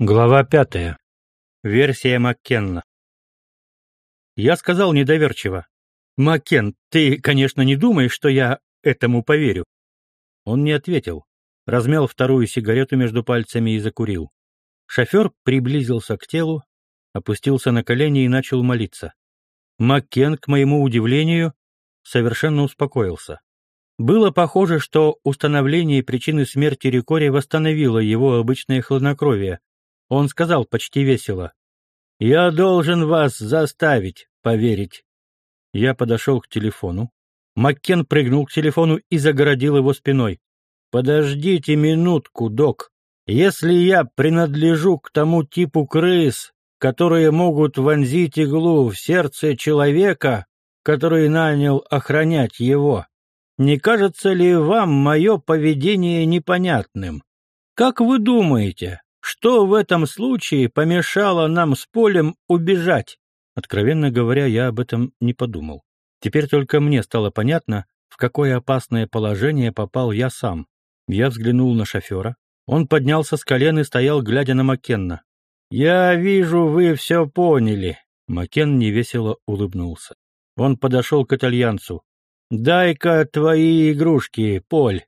Глава пятая. Версия Маккенна. Я сказал недоверчиво. «Маккен, ты, конечно, не думаешь, что я этому поверю?» Он не ответил. Размял вторую сигарету между пальцами и закурил. Шофер приблизился к телу, опустился на колени и начал молиться. Маккен, к моему удивлению, совершенно успокоился. Было похоже, что установление причины смерти Рикори восстановило его обычное хладнокровие, он сказал почти весело. «Я должен вас заставить поверить». Я подошел к телефону. Маккен прыгнул к телефону и загородил его спиной. «Подождите минутку, док. Если я принадлежу к тому типу крыс, которые могут вонзить иглу в сердце человека, который нанял охранять его, не кажется ли вам мое поведение непонятным? Как вы думаете, что в этом случае помешало нам с Полем убежать? Откровенно говоря, я об этом не подумал. Теперь только мне стало понятно, в какое опасное положение попал я сам. Я взглянул на шофера. Он поднялся с колен и стоял, глядя на Маккенна. «Я вижу, вы все поняли», — Маккен невесело улыбнулся. Он подошел к итальянцу. «Дай-ка твои игрушки, Поль».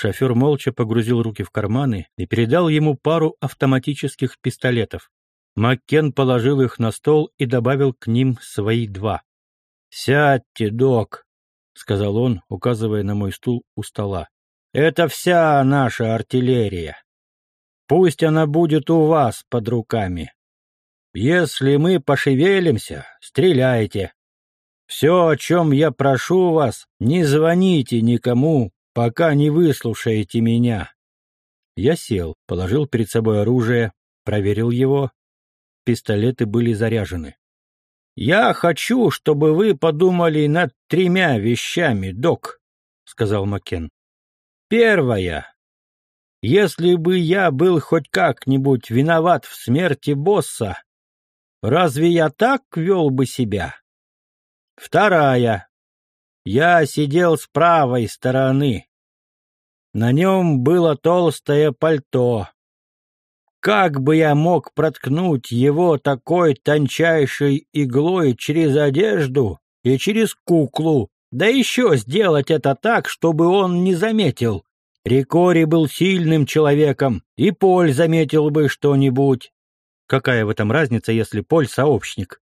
Шофер молча погрузил руки в карманы и передал ему пару автоматических пистолетов. Маккен положил их на стол и добавил к ним свои два. «Сядьте, док», — сказал он, указывая на мой стул у стола. «Это вся наша артиллерия. Пусть она будет у вас под руками. Если мы пошевелимся, стреляйте. Все, о чем я прошу вас, не звоните никому, пока не выслушаете меня. Я сел, положил перед собой оружие, проверил его. Пистолеты были заряжены. «Я хочу, чтобы вы подумали над тремя вещами, док», — сказал Макен. «Первое. Если бы я был хоть как-нибудь виноват в смерти босса, разве я так вел бы себя? Вторая. Я сидел с правой стороны. На нем было толстое пальто. Как бы я мог проткнуть его такой тончайшей иглой через одежду и через куклу, да еще сделать это так, чтобы он не заметил? Рикори был сильным человеком, и Поль заметил бы что-нибудь. Какая в этом разница, если Поль сообщник?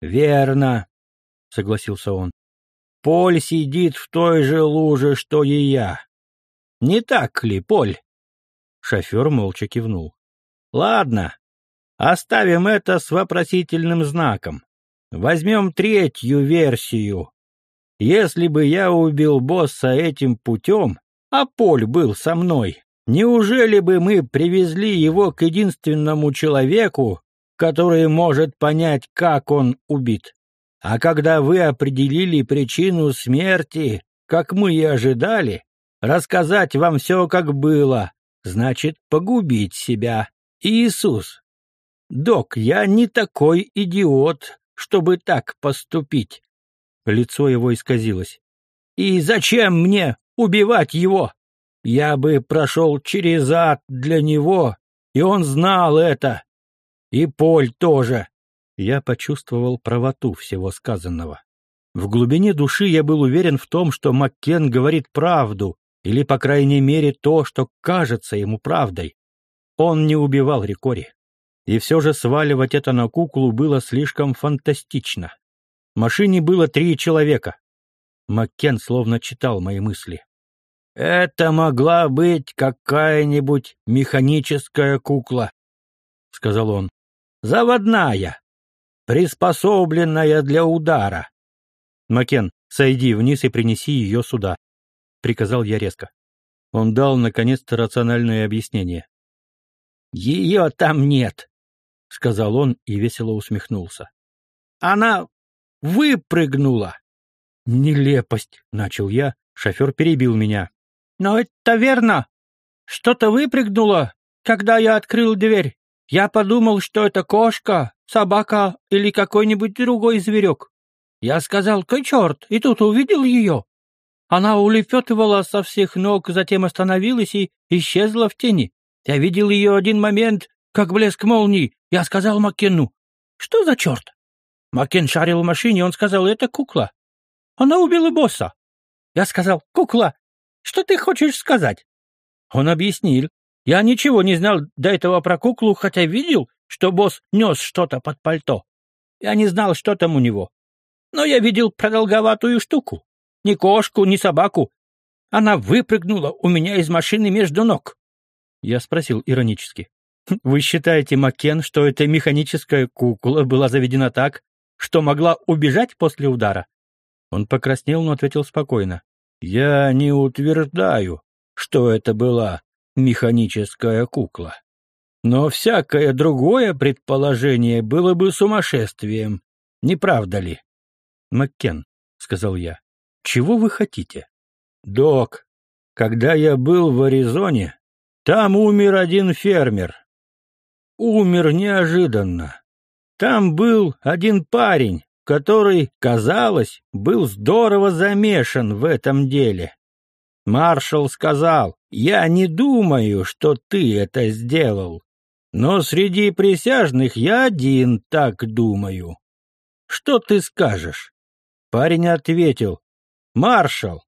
Верно, согласился он. Поль сидит в той же луже, что и я. Не так ли, Поль?» Шофер молча кивнул. «Ладно, оставим это с вопросительным знаком. Возьмем третью версию. Если бы я убил босса этим путем, а Поль был со мной, неужели бы мы привезли его к единственному человеку, который может понять, как он убит? А когда вы определили причину смерти, как мы и ожидали, Рассказать вам все, как было, значит погубить себя. Иисус! Док, я не такой идиот, чтобы так поступить. Лицо его исказилось. И зачем мне убивать его? Я бы прошел через ад для него, и он знал это. И Поль тоже. Я почувствовал правоту всего сказанного. В глубине души я был уверен в том, что Маккен говорит правду, или, по крайней мере, то, что кажется ему правдой. Он не убивал Рикори. И все же сваливать это на куклу было слишком фантастично. В машине было три человека. Маккен словно читал мои мысли. «Это могла быть какая-нибудь механическая кукла», — сказал он. «Заводная, приспособленная для удара». «Макен, сойди вниз и принеси ее сюда», — приказал я резко. Он дал, наконец-то, рациональное объяснение. «Ее там нет», — сказал он и весело усмехнулся. «Она выпрыгнула!» «Нелепость!» — начал я, шофер перебил меня. «Но это верно! Что-то выпрыгнуло, когда я открыл дверь. Я подумал, что это кошка, собака или какой-нибудь другой зверек. Я сказал, какой черт, и тут увидел ее. Она улепетывала со всех ног, затем остановилась и исчезла в тени. Я видел ее один момент, как блеск молнии. Я сказал Маккену, что за черт? Маккен шарил в машине, он сказал, это кукла. Она убила босса. Я сказал, кукла, что ты хочешь сказать? Он объяснил. Я ничего не знал до этого про куклу, хотя видел, что босс нес что-то под пальто. Я не знал, что там у него. Но я видел продолговатую штуку. Ни кошку, ни собаку. Она выпрыгнула у меня из машины между ног. Я спросил иронически. «Вы считаете, Макен, что эта механическая кукла была заведена так, что могла убежать после удара?» Он покраснел, но ответил спокойно. «Я не утверждаю, что это была механическая кукла. Но всякое другое предположение было бы сумасшествием, не правда ли?» «Маккен», — сказал я, — «чего вы хотите?» «Док, когда я был в Аризоне, там умер один фермер. Умер неожиданно. Там был один парень, который, казалось, был здорово замешан в этом деле. Маршал сказал, «Я не думаю, что ты это сделал, но среди присяжных я один так думаю. Что ты скажешь?» Парень ответил, «Маршал,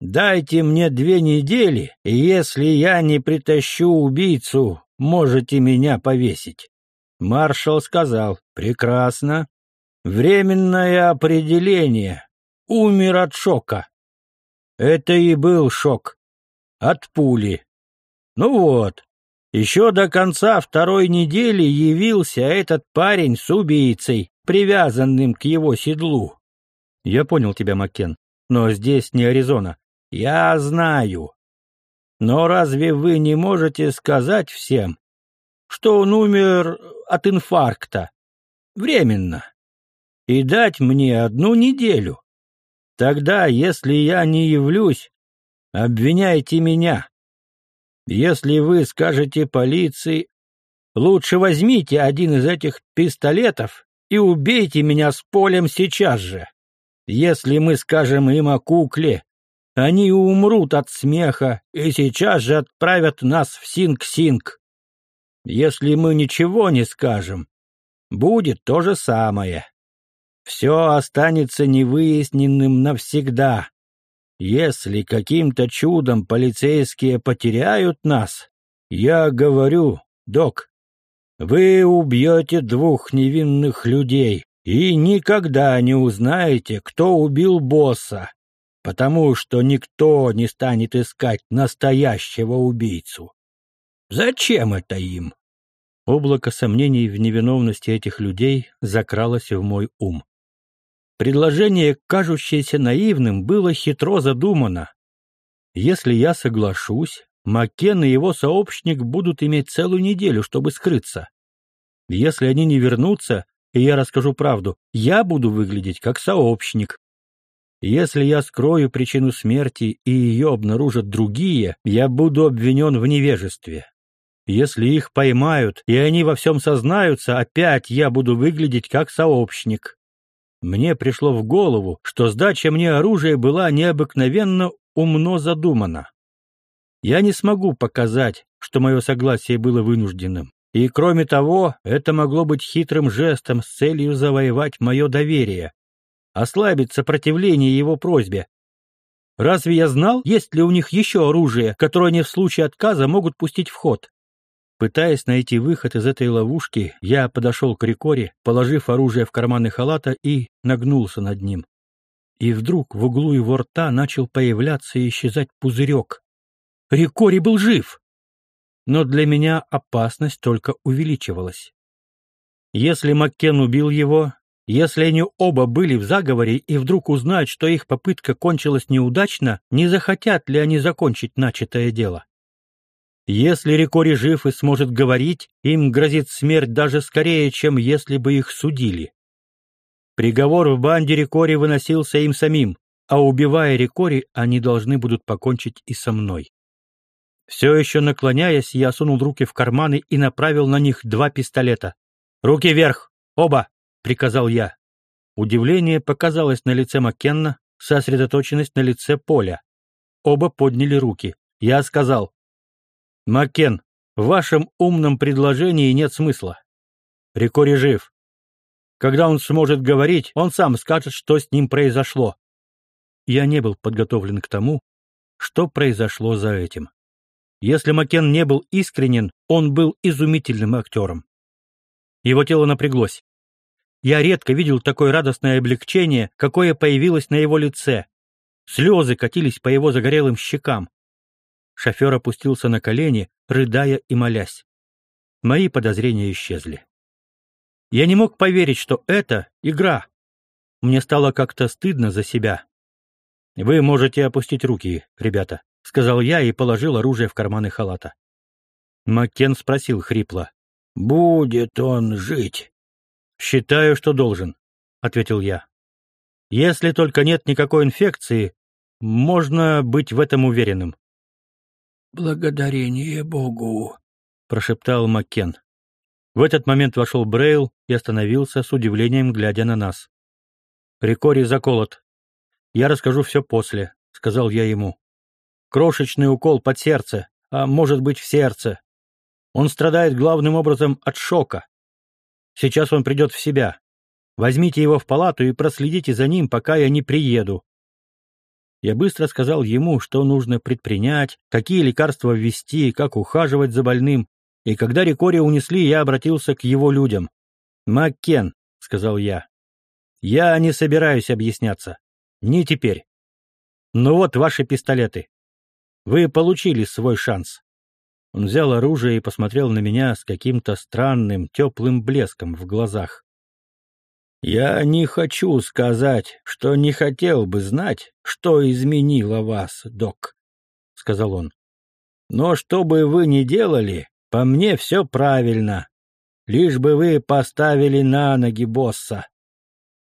Дайте мне две недели, и если я не притащу убийцу, можете меня повесить. Маршал сказал, прекрасно. Временное определение. Умер от шока. Это и был шок. От пули. Ну вот, еще до конца второй недели явился этот парень с убийцей, привязанным к его седлу. Я понял тебя, Маккен, но здесь не Аризона. Я знаю. Но разве вы не можете сказать всем, что он умер от инфаркта? Временно. И дать мне одну неделю. Тогда, если я не явлюсь, обвиняйте меня. Если вы скажете полиции, лучше возьмите один из этих пистолетов и убейте меня с полем сейчас же. Если мы скажем им о кукле, они умрут от смеха и сейчас же отправят нас в Синг-Синг. Если мы ничего не скажем, будет то же самое. Все останется невыясненным навсегда. Если каким-то чудом полицейские потеряют нас, я говорю, док, вы убьете двух невинных людей и никогда не узнаете, кто убил босса потому что никто не станет искать настоящего убийцу. Зачем это им? Облако сомнений в невиновности этих людей закралось в мой ум. Предложение, кажущееся наивным, было хитро задумано. Если я соглашусь, Маккен и его сообщник будут иметь целую неделю, чтобы скрыться. Если они не вернутся, и я расскажу правду, я буду выглядеть как сообщник, если я скрою причину смерти и ее обнаружат другие, я буду обвинен в невежестве. Если их поймают, и они во всем сознаются, опять я буду выглядеть как сообщник. Мне пришло в голову, что сдача мне оружия была необыкновенно умно задумана. Я не смогу показать, что мое согласие было вынужденным. И кроме того, это могло быть хитрым жестом с целью завоевать мое доверие, ослабить сопротивление его просьбе. Разве я знал, есть ли у них еще оружие, которое они в случае отказа могут пустить в ход? Пытаясь найти выход из этой ловушки, я подошел к Рикоре, положив оружие в карманы халата и нагнулся над ним. И вдруг в углу его рта начал появляться и исчезать пузырек. Рикори был жив! Но для меня опасность только увеличивалась. Если Маккен убил его, если они оба были в заговоре и вдруг узнают, что их попытка кончилась неудачно, не захотят ли они закончить начатое дело? Если Рикори жив и сможет говорить, им грозит смерть даже скорее, чем если бы их судили. Приговор в банде Рикори выносился им самим, а убивая Рикори, они должны будут покончить и со мной. Все еще наклоняясь, я сунул руки в карманы и направил на них два пистолета. «Руки вверх! Оба!» — приказал я. Удивление показалось на лице Маккенна, сосредоточенность на лице Поля. Оба подняли руки. Я сказал, «Маккен, В вашем умном предложении нет смысла. Рикори жив. Когда он сможет говорить, он сам скажет, что с ним произошло. Я не был подготовлен к тому, что произошло за этим. Если Макен не был искренен, он был изумительным актером. Его тело напряглось. Я редко видел такое радостное облегчение, какое появилось на его лице. Слезы катились по его загорелым щекам. Шофер опустился на колени, рыдая и молясь. Мои подозрения исчезли. Я не мог поверить, что это игра. Мне стало как-то стыдно за себя. «Вы можете опустить руки, ребята», — сказал я и положил оружие в карманы халата. Маккен спросил хрипло. «Будет он жить?» «Считаю, что должен», — ответил я. «Если только нет никакой инфекции, можно быть в этом уверенным». «Благодарение Богу», — прошептал Маккен. В этот момент вошел Брейл и остановился с удивлением, глядя на нас. «Рикори заколот. Я расскажу все после», — сказал я ему. «Крошечный укол под сердце, а может быть в сердце. Он страдает главным образом от шока. Сейчас он придет в себя. Возьмите его в палату и проследите за ним, пока я не приеду. Я быстро сказал ему, что нужно предпринять, какие лекарства ввести, как ухаживать за больным, и когда Рикори унесли, я обратился к его людям. «Маккен», — сказал я, — «я не собираюсь объясняться. Не теперь. Ну вот ваши пистолеты. Вы получили свой шанс». Он взял оружие и посмотрел на меня с каким-то странным, теплым блеском в глазах. «Я не хочу сказать, что не хотел бы знать, что изменило вас, док», — сказал он. «Но что бы вы ни делали, по мне все правильно, лишь бы вы поставили на ноги босса.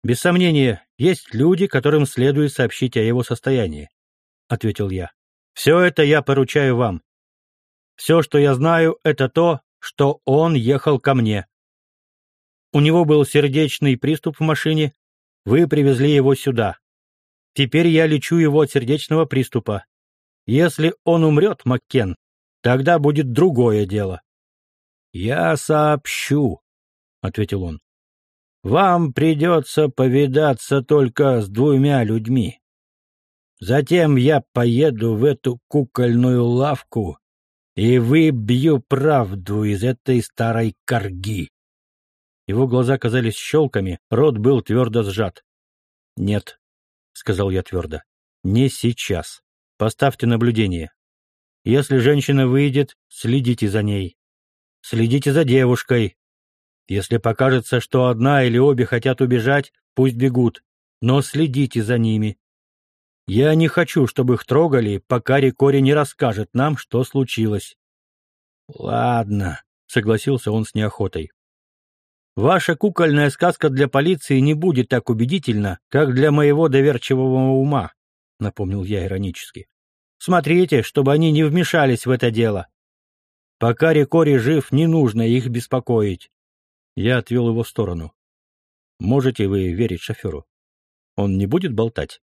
Без сомнения, есть люди, которым следует сообщить о его состоянии», — ответил я. «Все это я поручаю вам. Все, что я знаю, это то, что он ехал ко мне. У него был сердечный приступ в машине. Вы привезли его сюда. Теперь я лечу его от сердечного приступа. Если он умрет, Маккен, тогда будет другое дело. «Я сообщу», — ответил он. «Вам придется повидаться только с двумя людьми. Затем я поеду в эту кукольную лавку и выбью правду из этой старой корги. Его глаза казались щелками, рот был твердо сжат. «Нет», — сказал я твердо, — «не сейчас. Поставьте наблюдение. Если женщина выйдет, следите за ней. Следите за девушкой. Если покажется, что одна или обе хотят убежать, пусть бегут, но следите за ними. Я не хочу, чтобы их трогали, пока Рикори не расскажет нам, что случилось». «Ладно», — согласился он с неохотой. Ваша кукольная сказка для полиции не будет так убедительна, как для моего доверчивого ума, напомнил я иронически. Смотрите, чтобы они не вмешались в это дело. Пока Рикори жив, не нужно их беспокоить. Я отвел его в сторону. Можете вы верить шоферу? Он не будет болтать?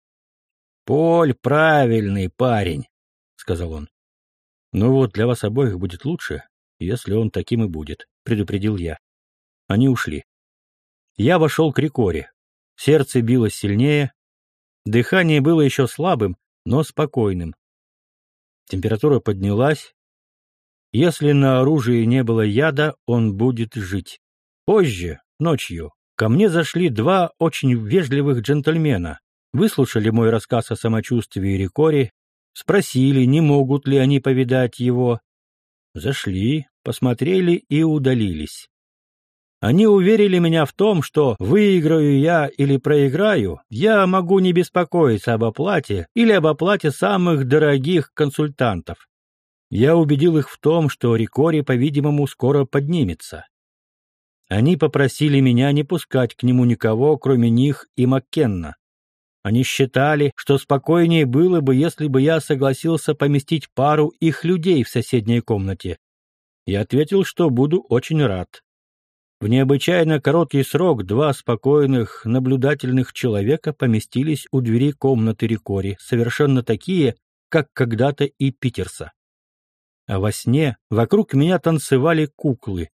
Поль правильный парень, сказал он. Ну вот, для вас обоих будет лучше, если он таким и будет, предупредил я. Они ушли. Я вошел к Рикоре. Сердце билось сильнее. Дыхание было еще слабым, но спокойным. Температура поднялась. Если на оружии не было яда, он будет жить. Позже, ночью, ко мне зашли два очень вежливых джентльмена, выслушали мой рассказ о самочувствии Рикори, спросили, не могут ли они повидать его. Зашли, посмотрели и удалились. Они уверили меня в том, что выиграю я или проиграю, я могу не беспокоиться об оплате или об оплате самых дорогих консультантов. Я убедил их в том, что Рикори, по-видимому, скоро поднимется. Они попросили меня не пускать к нему никого, кроме них и Маккенна. Они считали, что спокойнее было бы, если бы я согласился поместить пару их людей в соседней комнате. Я ответил, что буду очень рад. В необычайно короткий срок два спокойных, наблюдательных человека поместились у двери комнаты Рикори, совершенно такие, как когда-то и Питерса. А во сне вокруг меня танцевали куклы,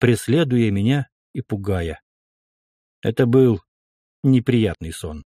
преследуя меня и пугая. Это был неприятный сон.